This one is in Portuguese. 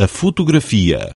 a fotografia.